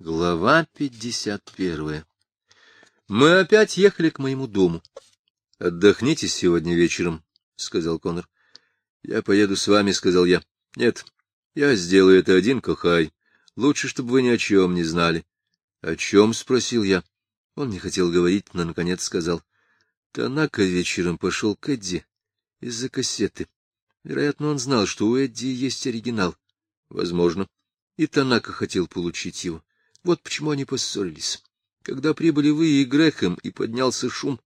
Глава пятьдесят первая. Мы опять ехали к моему дому. — Отдохните сегодня вечером, — сказал Конор. — Я поеду с вами, — сказал я. — Нет, я сделаю это один, Кохай. Лучше, чтобы вы ни о чем не знали. — О чем? — спросил я. Он не хотел говорить, но, наконец, сказал. — Танака вечером пошел к Эдди из-за кассеты. Вероятно, он знал, что у Эдди есть оригинал. Возможно. И Танака хотел получить его. Вот почему они поссорились. Когда прибыли вы и Грехем, и поднялся шум,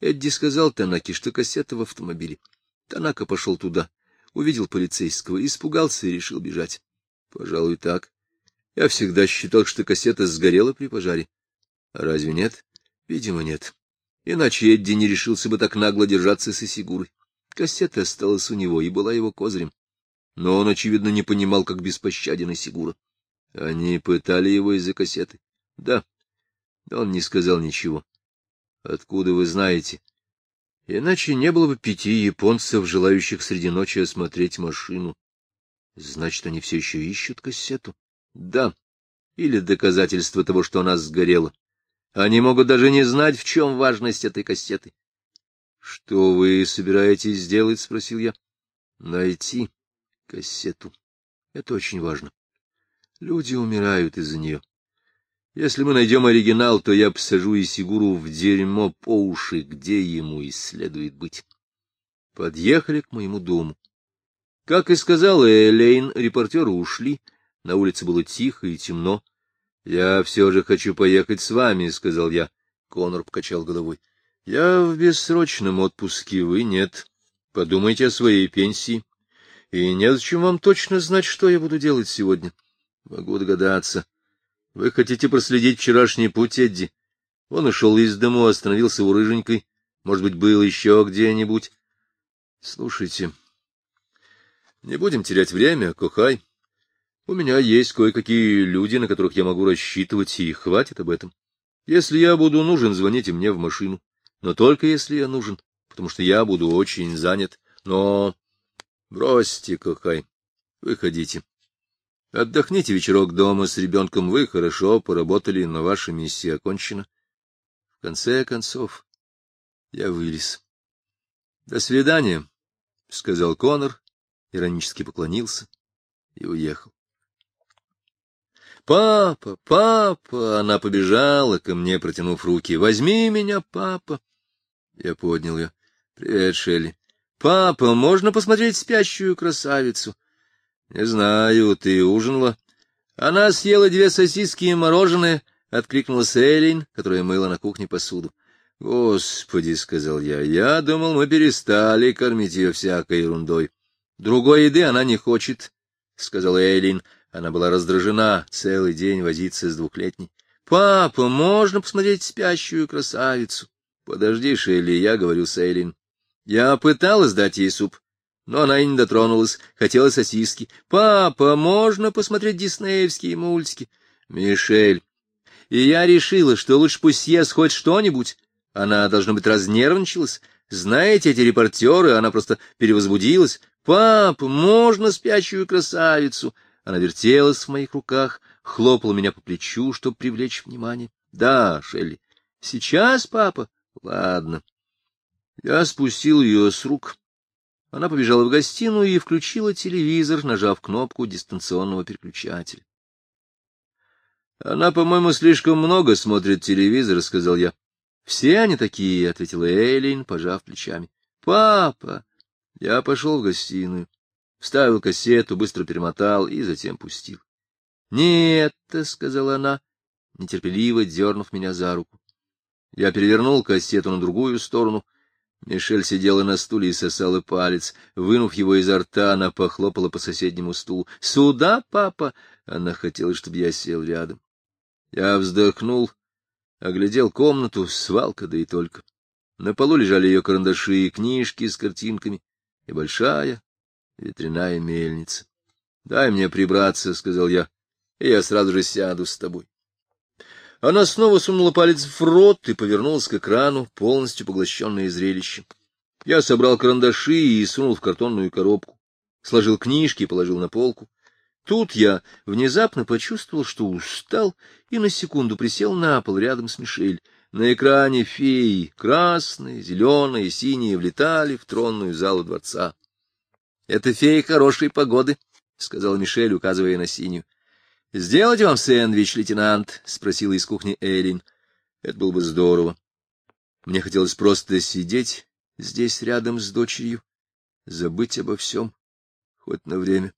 Эдди сказал Танаке, что кассета в автомобиле. Танака пошел туда, увидел полицейского, испугался и решил бежать. Пожалуй, так. Я всегда считал, что кассета сгорела при пожаре. А разве нет? Видимо, нет. Иначе Эдди не решился бы так нагло держаться с Исигурой. Кассета осталась у него и была его козырем. Но он, очевидно, не понимал, как беспощаден Исигура. Они пытали его из-за кассеты? Да. Но он не сказал ничего. Откуда вы знаете? Иначе не было бы пяти японцев, желающих среди ночи осмотреть машину. Значит, они все еще ищут кассету? Да. Или доказательство того, что она сгорела. Они могут даже не знать, в чем важность этой кассеты. — Что вы собираетесь сделать? — спросил я. — Найти кассету. Это очень важно. Люди умирают из-за нее. Если мы найдем оригинал, то я посажу Исигуру в дерьмо по уши, где ему и следует быть. Подъехали к моему дому. Как и сказала Элейн, репортеры ушли. На улице было тихо и темно. — Я все же хочу поехать с вами, — сказал я. Конор покачал головой. — Я в бессрочном отпуске, вы нет. Подумайте о своей пенсии. И незачем вам точно знать, что я буду делать сегодня. — Могу догадаться. Вы хотите проследить вчерашний путь, Эдди? Он ушел из дому, остановился у рыженькой. Может быть, был еще где-нибудь. Слушайте, не будем терять время, Кохай. У меня есть кое-какие люди, на которых я могу рассчитывать, и хватит об этом. Если я буду нужен, звоните мне в машину. Но только если я нужен, потому что я буду очень занят. Но бросьте, Кохай, выходите. Отдохните вечерок дома с ребенком, вы хорошо поработали, но ваша миссия окончена. В конце концов, я вылез. — До свидания, — сказал Конор, иронически поклонился и уехал. «Папа, папа!» Она побежала ко мне, протянув руки. «Возьми меня, папа!» Я поднял ее. «Привет, Шелли!» «Папа, можно посмотреть спящую красавицу?» — Не знаю, ты ужинала? Она съела две сосиски и мороженое, — откликнулась Эллин, которая мыла на кухне посуду. — Господи, — сказал я, — я думал, мы перестали кормить ее всякой ерундой. — Другой еды она не хочет, — сказала Эллин. Она была раздражена целый день возиться с двухлетней. — Папа, можно посмотреть спящую красавицу? — Подожди, Шелли, я говорю с Эллин. Я пыталась дать ей суп, но она и не дотронулась, хотела сосиски. «Папа, можно посмотреть диснеевские мультики?» «Мишель». И я решила, что лучше пусть съест хоть что-нибудь. Она, должно быть, разнервничалась. Знаете, эти репортеры, она просто перевозбудилась. «Пап, можно спящую красавицу?» Она вертелась в моих руках, хлопала меня по плечу, чтобы привлечь внимание. «Да, Шелли. Сейчас, папа?» «Ладно». Я спустил ее с рук она побежала в гостиную и включила телевизор, нажав кнопку дистанционного переключателя. — Она, по-моему, слишком много смотрит телевизор, — сказал я. — Все они такие, — ответила Эйлин, пожав плечами. — Папа! Я пошел в гостиную, вставил кассету, быстро перемотал и затем пустил. — Нет, — сказала она, нетерпеливо дернув меня за руку. Я перевернул кассету на другую сторону Мишель сидела на стуле и сосала палец. Вынув его изо рта, она похлопала по соседнему стулу. — Сюда, папа! Она хотела, чтобы я сел рядом. Я вздохнул, оглядел комнату, свалка, да и только. На полу лежали ее карандаши и книжки с картинками, и большая ветряная мельница. — Дай мне прибраться, — сказал я, — и я сразу же сяду с тобой. Она снова сунула палец в рот и повернулась к экрану, полностью поглощенная зрелищем. Я собрал карандаши и сунул в картонную коробку, сложил книжки и положил на полку. Тут я внезапно почувствовал, что устал, и на секунду присел на пол рядом с Мишель. На экране феи, красные, зеленые, синие, влетали в тронную залу дворца. — Это феи хорошей погоды, — сказал Мишель, указывая на синюю. — Сделать вам сэндвич, лейтенант? — спросила из кухни Эллин. — Это было бы здорово. Мне хотелось просто сидеть здесь рядом с дочерью, забыть обо всем, хоть на время.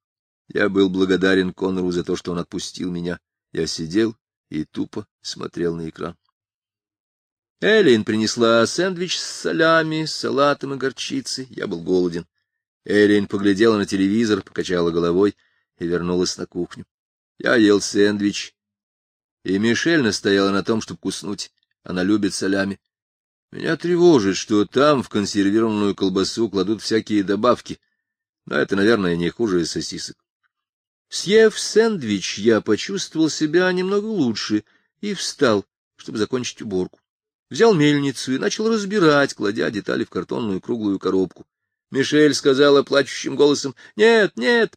Я был благодарен Коннору за то, что он отпустил меня. Я сидел и тупо смотрел на экран. Эллин принесла сэндвич с солями, салатом и горчицей. Я был голоден. Эллин поглядела на телевизор, покачала головой и вернулась на кухню. Я ел сэндвич, и Мишель настояла на том, чтобы куснуть. Она любит солями. Меня тревожит, что там в консервированную колбасу кладут всякие добавки, но это, наверное, не хуже сосисок. Съев сэндвич, я почувствовал себя немного лучше и встал, чтобы закончить уборку. Взял мельницу и начал разбирать, кладя детали в картонную круглую коробку. Мишель сказала плачущим голосом «Нет, нет!»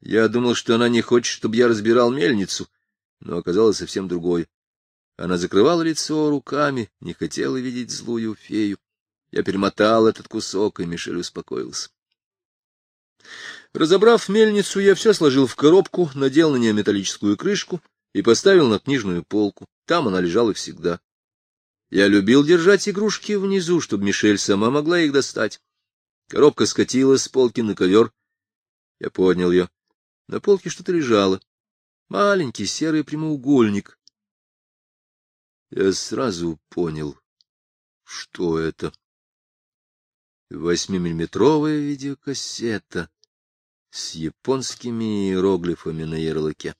Я думал, что она не хочет, чтобы я разбирал мельницу, но оказалось совсем другое. Она закрывала лицо руками, не хотела видеть злую фею. Я перемотал этот кусок, и Мишель успокоился. Разобрав мельницу, я все сложил в коробку, надел на нее металлическую крышку и поставил на книжную полку. Там она лежала всегда. Я любил держать игрушки внизу, чтобы Мишель сама могла их достать. Коробка скатилась с полки на ковер. Я поднял ее. На полке что-то лежало. Маленький серый прямоугольник. Я сразу понял, что это. Восьмимиллиметровая видеокассета с японскими иероглифами на ярлыке.